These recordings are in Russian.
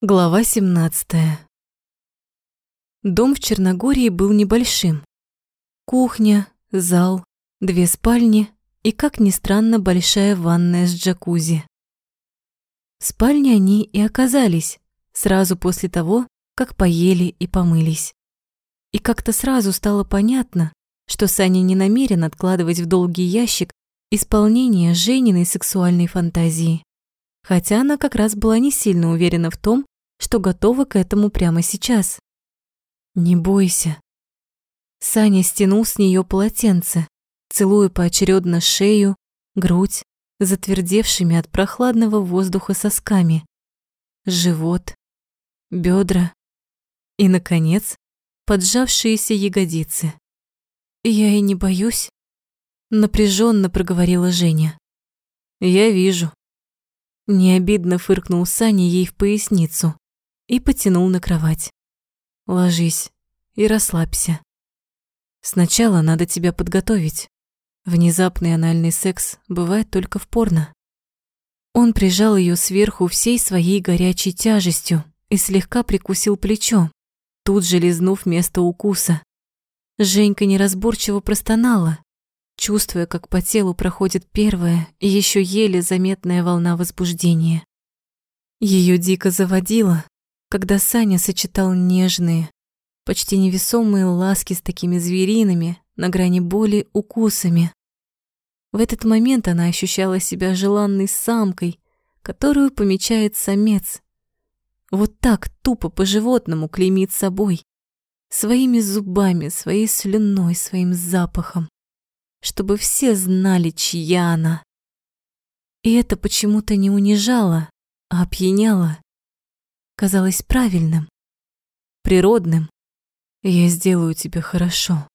Глава 17. Дом в Черногории был небольшим. Кухня, зал, две спальни и, как ни странно, большая ванная с джакузи. В спальне они и оказались сразу после того, как поели и помылись. И как-то сразу стало понятно, что Саня не намерен откладывать в долгий ящик исполнение Жениной сексуальной фантазии хотя она как раз была не сильно уверена в том, что готова к этому прямо сейчас. «Не бойся». Саня стянул с нее полотенце, целуя поочередно шею, грудь, затвердевшими от прохладного воздуха сосками, живот, бедра и, наконец, поджавшиеся ягодицы. «Я и не боюсь», — напряженно проговорила Женя. «Я вижу», Необидно фыркнул Саня ей в поясницу и потянул на кровать. Ложись и расслабься. Сначала надо тебя подготовить. Внезапный анальный секс бывает только в порно. Он прижал ее сверху всей своей горячей тяжестью и слегка прикусил плечо, тут же лизнув место укуса. Женька неразборчиво простонала, чувствуя, как по телу проходит первая и еще еле заметная волна возбуждения. Ее дико заводило, когда Саня сочетал нежные, почти невесомые ласки с такими звериными, на грани боли, укусами. В этот момент она ощущала себя желанной самкой, которую помечает самец. Вот так тупо по-животному клеймит собой, своими зубами, своей слюной, своим запахом чтобы все знали, чья она. И это почему-то не унижало, а опьяняло. Казалось правильным, природным. «Я сделаю тебе хорошо»,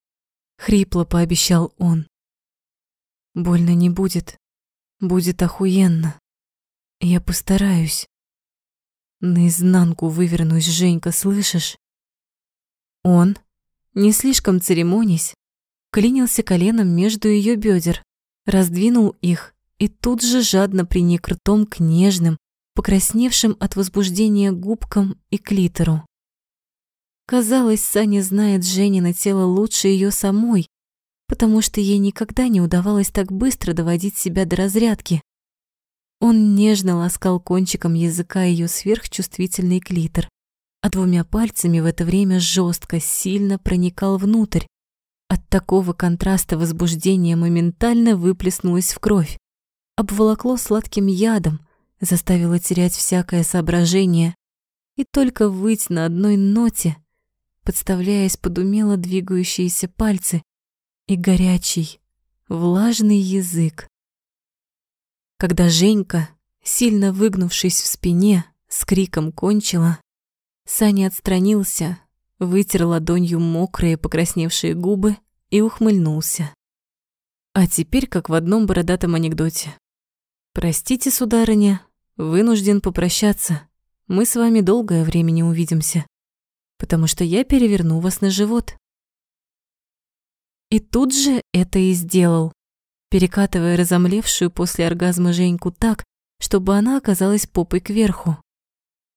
— хрипло пообещал он. «Больно не будет, будет охуенно. Я постараюсь. Наизнанку вывернусь, Женька, слышишь?» Он, не слишком церемонясь, клинился коленом между ее бедер, раздвинул их и тут же жадно приник ртом к нежным, покрасневшим от возбуждения губкам и клитору. Казалось, Саня знает Женина тело лучше ее самой, потому что ей никогда не удавалось так быстро доводить себя до разрядки. Он нежно ласкал кончиком языка ее сверхчувствительный клитор, а двумя пальцами в это время жестко, сильно проникал внутрь, от такого контраста возбуждение моментально выплеснулось в кровь, обволокло сладким ядом, заставило терять всякое соображение и только выть на одной ноте, подставляясь под умело двигающиеся пальцы и горячий, влажный язык. Когда Женька, сильно выгнувшись в спине, с криком кончила, Саня отстранился, вытер ладонью мокрые покрасневшие губы и ухмыльнулся. А теперь как в одном бородатом анекдоте. «Простите, сударыня, вынужден попрощаться. Мы с вами долгое время не увидимся, потому что я переверну вас на живот». И тут же это и сделал, перекатывая разомлевшую после оргазма Женьку так, чтобы она оказалась попой кверху.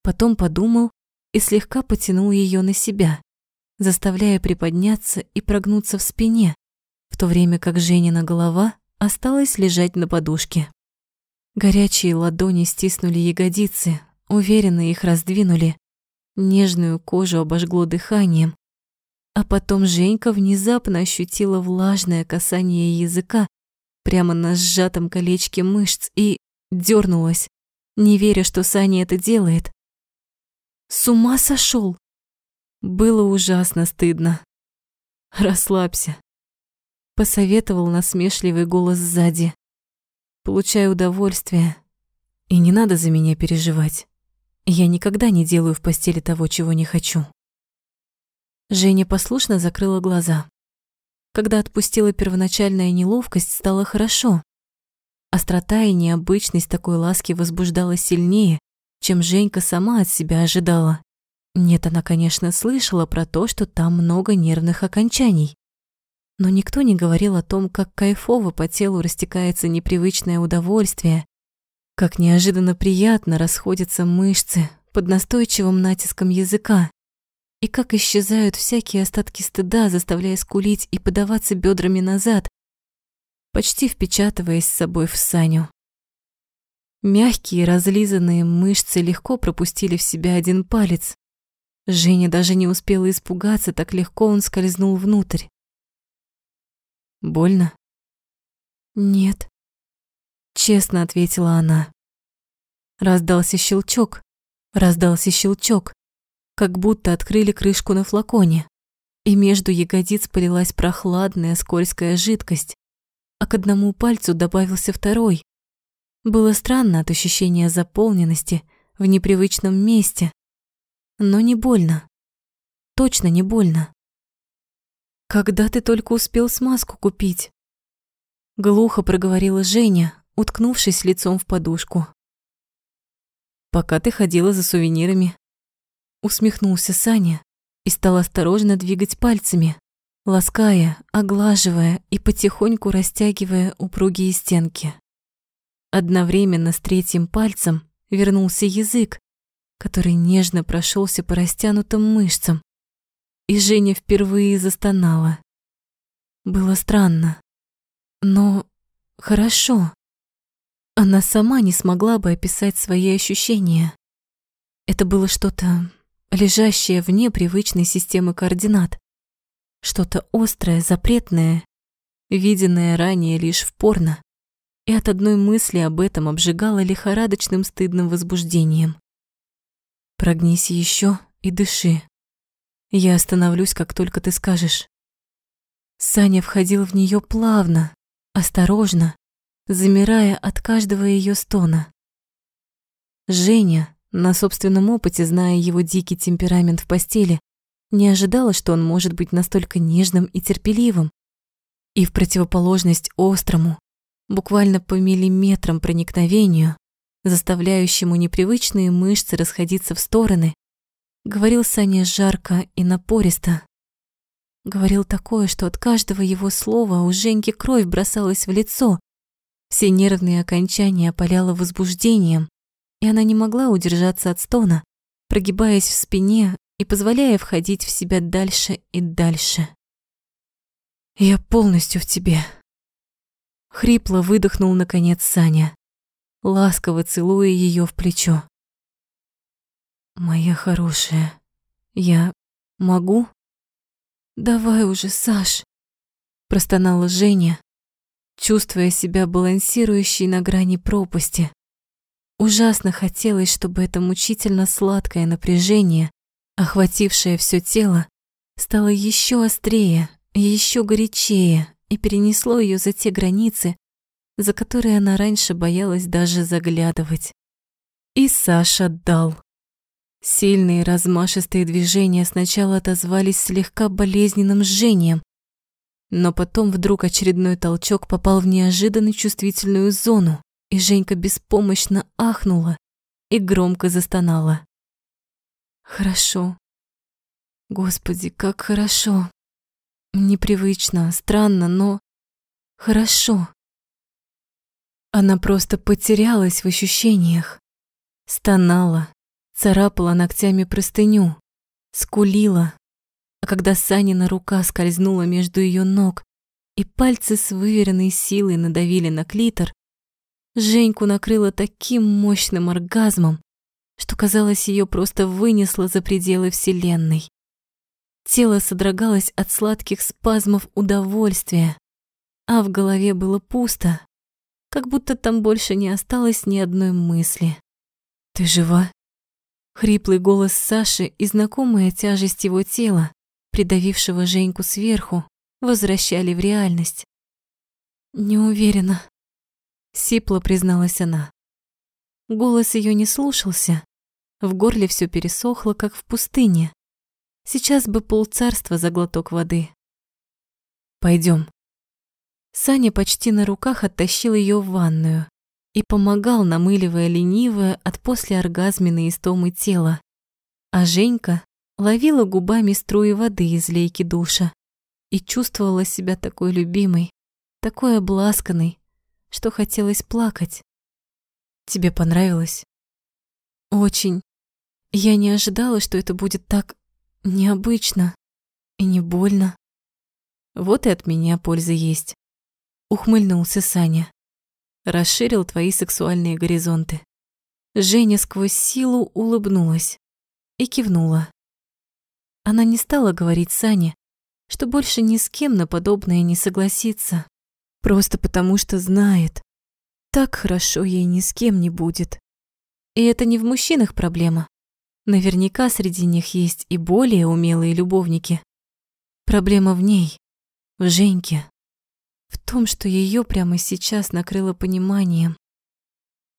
Потом подумал и слегка потянул ее на себя, заставляя приподняться и прогнуться в спине, в то время как Женина голова осталась лежать на подушке. Горячие ладони стиснули ягодицы, уверенно их раздвинули, нежную кожу обожгло дыханием, а потом Женька внезапно ощутила влажное касание языка прямо на сжатом колечке мышц и дернулась, не веря, что Саня это делает. С ума сошел! Было ужасно стыдно. «Расслабься», — посоветовал насмешливый голос сзади. «Получай удовольствие. И не надо за меня переживать. Я никогда не делаю в постели того, чего не хочу». Женя послушно закрыла глаза. Когда отпустила первоначальная неловкость, стало хорошо. Острота и необычность такой ласки возбуждала сильнее, чем Женька сама от себя ожидала. Нет, она, конечно, слышала про то, что там много нервных окончаний. Но никто не говорил о том, как кайфово по телу растекается непривычное удовольствие, как неожиданно приятно расходятся мышцы, под настойчивым натиском языка, и как исчезают всякие остатки стыда, заставляя скулить и подаваться бедрами назад, почти впечатываясь с собой в Саню. Мягкие разлизанные мышцы легко пропустили в себя один палец. Женя даже не успела испугаться, так легко он скользнул внутрь. «Больно?» «Нет», — честно ответила она. Раздался щелчок, раздался щелчок, как будто открыли крышку на флаконе, и между ягодиц полилась прохладная скользкая жидкость, а к одному пальцу добавился второй, было странно от ощущения заполненности в непривычном месте, но не больно. Точно не больно. Когда ты только успел смазку купить? Глухо проговорила Женя, уткнувшись лицом в подушку. Пока ты ходила за сувенирами. Усмехнулся Саня и стал осторожно двигать пальцами, лаская, оглаживая и потихоньку растягивая упругие стенки. Одновременно с третьим пальцем вернулся язык, который нежно прошелся по растянутым мышцам. И Женя впервые застонала. Было странно, но хорошо. Она сама не смогла бы описать свои ощущения. Это было что-то лежащее вне привычной системы координат. Что-то острое, запретное, виденное ранее лишь в порно и от одной мысли об этом обжигало лихорадочным стыдным возбуждением. «Прогнись еще и дыши. Я остановлюсь, как только ты скажешь». Саня входил в нее плавно, осторожно, замирая от каждого ее стона. Женя, на собственном опыте зная его дикий темперамент в постели, не ожидала, что он может быть настолько нежным и терпеливым. И в противоположность острому, буквально по миллиметрам проникновению, заставляющему непривычные мышцы расходиться в стороны, говорил Саня жарко и напористо. Говорил такое, что от каждого его слова у Женьки кровь бросалась в лицо, все нервные окончания опаляло возбуждением, и она не могла удержаться от стона, прогибаясь в спине и позволяя входить в себя дальше и дальше. «Я полностью в тебе», Хрипло выдохнул наконец Саня, ласково целуя ее в плечо. «Моя хорошая, я могу?» «Давай уже, Саш!» Простонала Женя, чувствуя себя балансирующей на грани пропасти. Ужасно хотелось, чтобы это мучительно сладкое напряжение, охватившее все тело, стало еще острее, еще горячее, и перенесло ее за те границы, за которые она раньше боялась даже заглядывать. И Саша дал. Сильные размашистые движения сначала отозвались слегка болезненным жжением, но потом вдруг очередной толчок попал в неожиданно чувствительную зону, и Женька беспомощно ахнула и громко застонала. «Хорошо. Господи, как хорошо!» Непривычно, странно, но хорошо. Она просто потерялась в ощущениях. Стонала, царапала ногтями простыню, скулила. А когда Санина рука скользнула между ее ног, и пальцы с выверенной силой надавили на клитор, Женьку накрыло таким мощным оргазмом, что казалось, ее просто вынесло за пределы Вселенной. Тело содрогалось от сладких спазмов удовольствия, а в голове было пусто, как будто там больше не осталось ни одной мысли. «Ты жива?» Хриплый голос Саши и знакомая тяжесть его тела, придавившего Женьку сверху, возвращали в реальность. «Не уверена», — сипло призналась она. Голос ее не слушался, в горле все пересохло, как в пустыне. Сейчас бы полцарства за глоток воды. Пойдем. Саня почти на руках оттащил ее в ванную и помогал, намыливая ленивое от послеоргазменной истомы тело. А Женька ловила губами струи воды из лейки душа и чувствовала себя такой любимой, такой обласканной, что хотелось плакать. Тебе понравилось? Очень. Я не ожидала, что это будет так необычно и не больно. Вот и от меня польза есть. Ухмыльнулся Саня. Расширил твои сексуальные горизонты. Женя сквозь силу улыбнулась и кивнула. Она не стала говорить Сане, что больше ни с кем на подобное не согласится, просто потому что знает, так хорошо ей ни с кем не будет. И это не в мужчинах проблема. Наверняка среди них есть и более умелые любовники. Проблема в ней, в Женьке, в том, что ее прямо сейчас накрыло пониманием.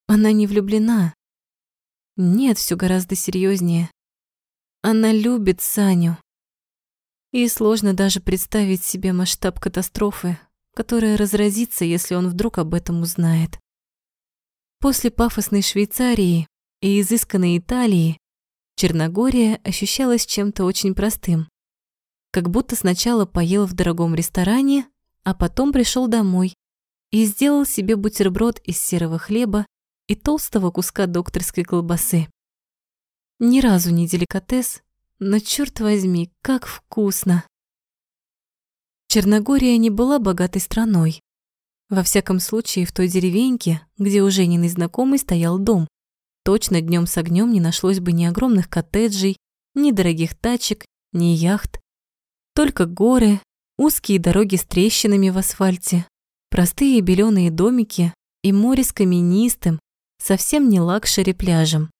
Она не влюблена. Нет, все гораздо серьезнее. Она любит Саню. И сложно даже представить себе масштаб катастрофы, которая разразится, если он вдруг об этом узнает. После пафосной Швейцарии и изысканной Италии Черногория ощущалась чем-то очень простым. Как будто сначала поел в дорогом ресторане, а потом пришел домой и сделал себе бутерброд из серого хлеба и толстого куска докторской колбасы. Ни разу не деликатес, но, черт возьми, как вкусно! Черногория не была богатой страной. Во всяком случае, в той деревеньке, где у Жениной знакомой стоял дом, точно днем с огнем не нашлось бы ни огромных коттеджей, ни дорогих тачек, ни яхт. Только горы, узкие дороги с трещинами в асфальте, простые беленые домики и море с каменистым, совсем не luxury пляжем.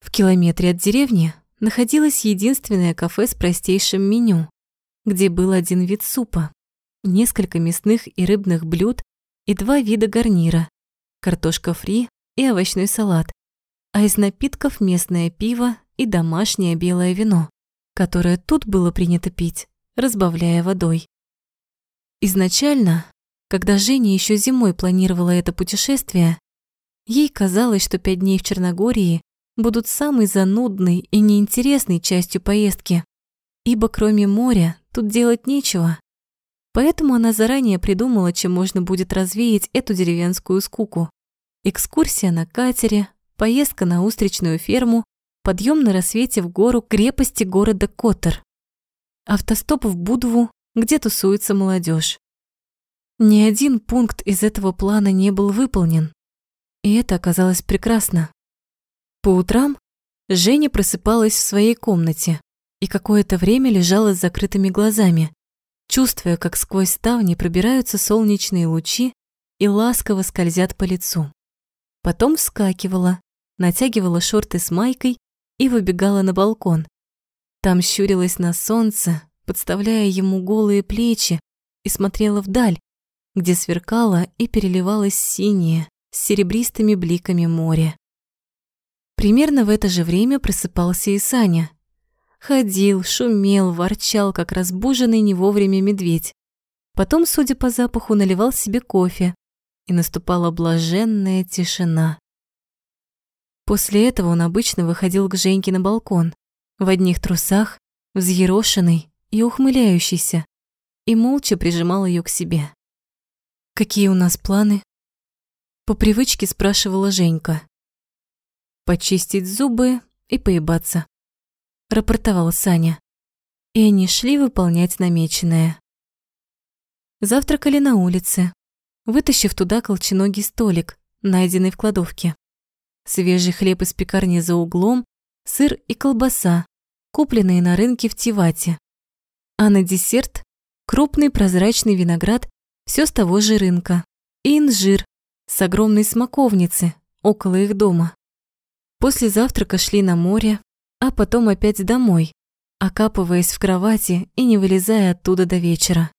В километре от деревни находилось единственное кафе с простейшим меню, где был один вид супа, несколько мясных и рыбных блюд и два вида гарнира – картошка фри и овощной салат, а из напитков местное пиво и домашнее белое вино, которое тут было принято пить, разбавляя водой. Изначально, когда Женя еще зимой планировала это путешествие, ей казалось, что пять дней в Черногории будут самой занудной и неинтересной частью поездки, ибо кроме моря тут делать нечего. Поэтому она заранее придумала, чем можно будет развеять эту деревенскую скуку. Экскурсия на катере, поездка на устричную ферму, подъем на рассвете в гору крепости города Котор. Автостоп в Будву, где тусуется молодежь. Ни один пункт из этого плана не был выполнен. И это оказалось прекрасно. По утрам Женя просыпалась в своей комнате и какое-то время лежала с закрытыми глазами, чувствуя, как сквозь ставни пробираются солнечные лучи и ласково скользят по лицу. Потом вскакивала, натягивала шорты с майкой и выбегала на балкон. Там щурилась на солнце, подставляя ему голые плечи, и смотрела вдаль, где сверкало и переливалось синее с серебристыми бликами море. Примерно в это же время просыпался и Саня. Ходил, шумел, ворчал, как разбуженный не вовремя медведь. Потом, судя по запаху, наливал себе кофе, и наступала блаженная тишина. После этого он обычно выходил к Женьке на балкон, в одних трусах, взъерошенный и ухмыляющийся, и молча прижимал ее к себе. «Какие у нас планы?» По привычке спрашивала Женька почистить зубы и поебаться. Рапортовала Саня. И они шли выполнять намеченное. Завтракали на улице, вытащив туда колченогий столик, найденный в кладовке. Свежий хлеб из пекарни за углом, сыр и колбаса, купленные на рынке в Тивате. А на десерт крупный прозрачный виноград все с того же рынка и инжир с огромной смоковницы около их дома. После завтрака шли на море, а потом опять домой, окапываясь в кровати и не вылезая оттуда до вечера.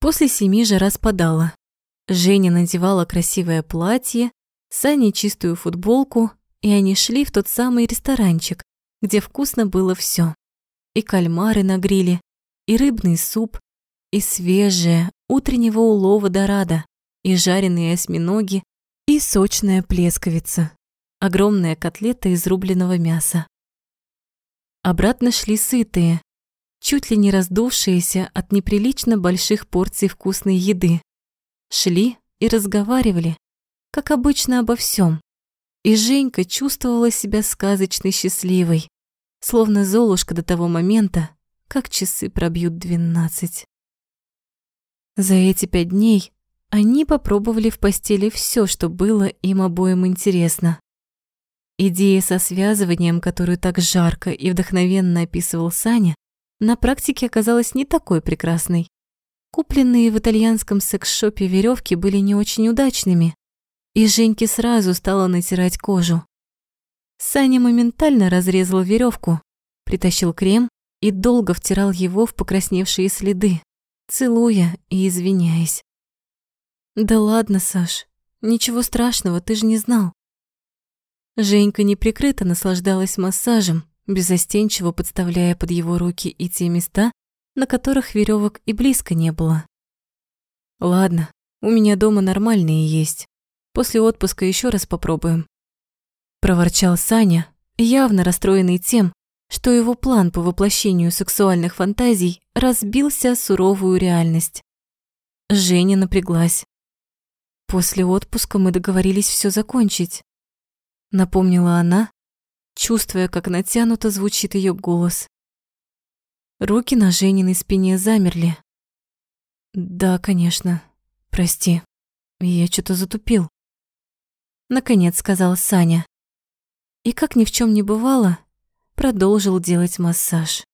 После семи жара спадала. Женя надевала красивое платье, Саня чистую футболку, и они шли в тот самый ресторанчик, где вкусно было все: И кальмары на гриле, и рыбный суп, и свежее утреннего улова дорада, и жареные осьминоги, и сочная плесковица огромная котлета из рубленого мяса. Обратно шли сытые, чуть ли не раздувшиеся от неприлично больших порций вкусной еды. Шли и разговаривали, как обычно обо всем. и Женька чувствовала себя сказочно счастливой, словно Золушка до того момента, как часы пробьют двенадцать. За эти пять дней они попробовали в постели все, что было им обоим интересно. Идея со связыванием, которую так жарко и вдохновенно описывал Саня, на практике оказалась не такой прекрасной. Купленные в итальянском секс-шопе веревки были не очень удачными, и Женьке сразу стало натирать кожу. Саня моментально разрезал веревку, притащил крем и долго втирал его в покрасневшие следы, целуя и извиняясь. «Да ладно, Саш, ничего страшного, ты же не знал». Женька неприкрыто наслаждалась массажем, безостенчиво подставляя под его руки и те места, на которых веревок и близко не было. «Ладно, у меня дома нормальные есть. После отпуска еще раз попробуем». Проворчал Саня, явно расстроенный тем, что его план по воплощению сексуальных фантазий разбился о суровую реальность. Женя напряглась. После отпуска мы договорились все закончить. Напомнила она, чувствуя, как натянуто звучит ее голос. Руки на Жениной спине замерли. Да, конечно. Прости. Я что-то затупил. Наконец сказал Саня. И как ни в чем не бывало, продолжил делать массаж.